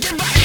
Rock back.